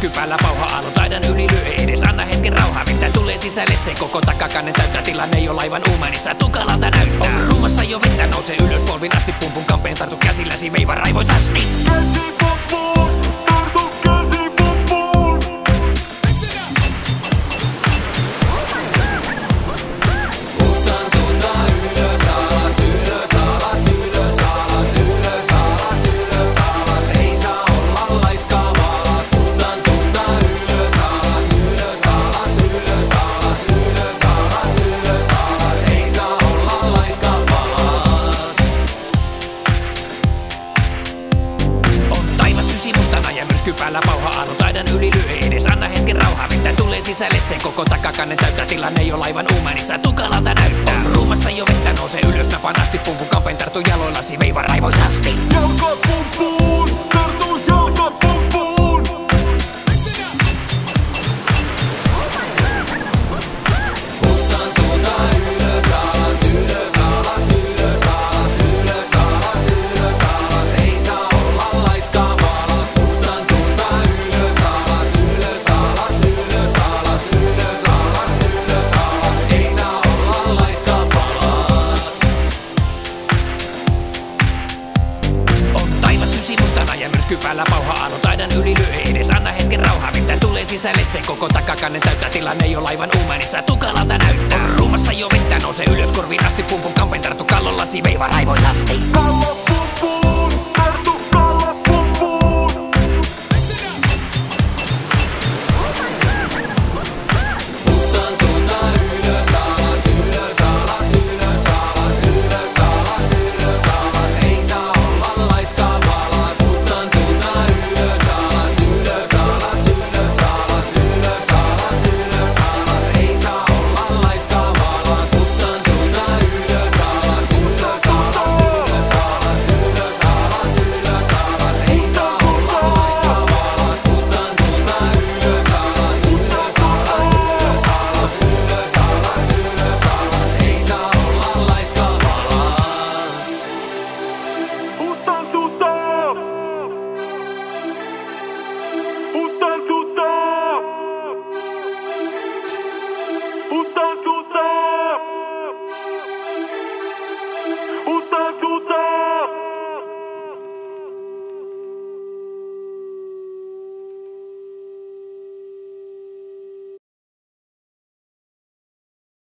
Kypällä pauha alun taidan yli lyö. Ei edes anna hetken rauhaa Mitä tulee sisälle. Se koko takakannen täyttä Tilanne jo laivan uumanissa tukalalta näyttää. On ruumassa jo vettä nousee ylös. Polvin asti Pumpun kampeen tartu käsilläsi. Veiva raivoisasti. Päällä pauha aalu taidan yli lyö edes anna hetken rauhaa vettä tulee sisälle sen koko takakannen täyttää tilanne jo laivan uumenissa tukalalta näyttää. Ruumassa jo vettä nousee ylös napan asti pumpun kampeen tartu jaloillasi veiva raivoisasti. Päällä pauha aalu taidan yli lyö edes anna hetken rauhaa. Vettä tulee sisälle sen koko takakannen täyttää tilanne jo laivan uumenissa. Tukalalta näyttää. On ruumassa jo vettä nousee ylös korviin asti. Pumpun kampeen tartu kallollasi veiva raivoisasti. Kallo poppuun,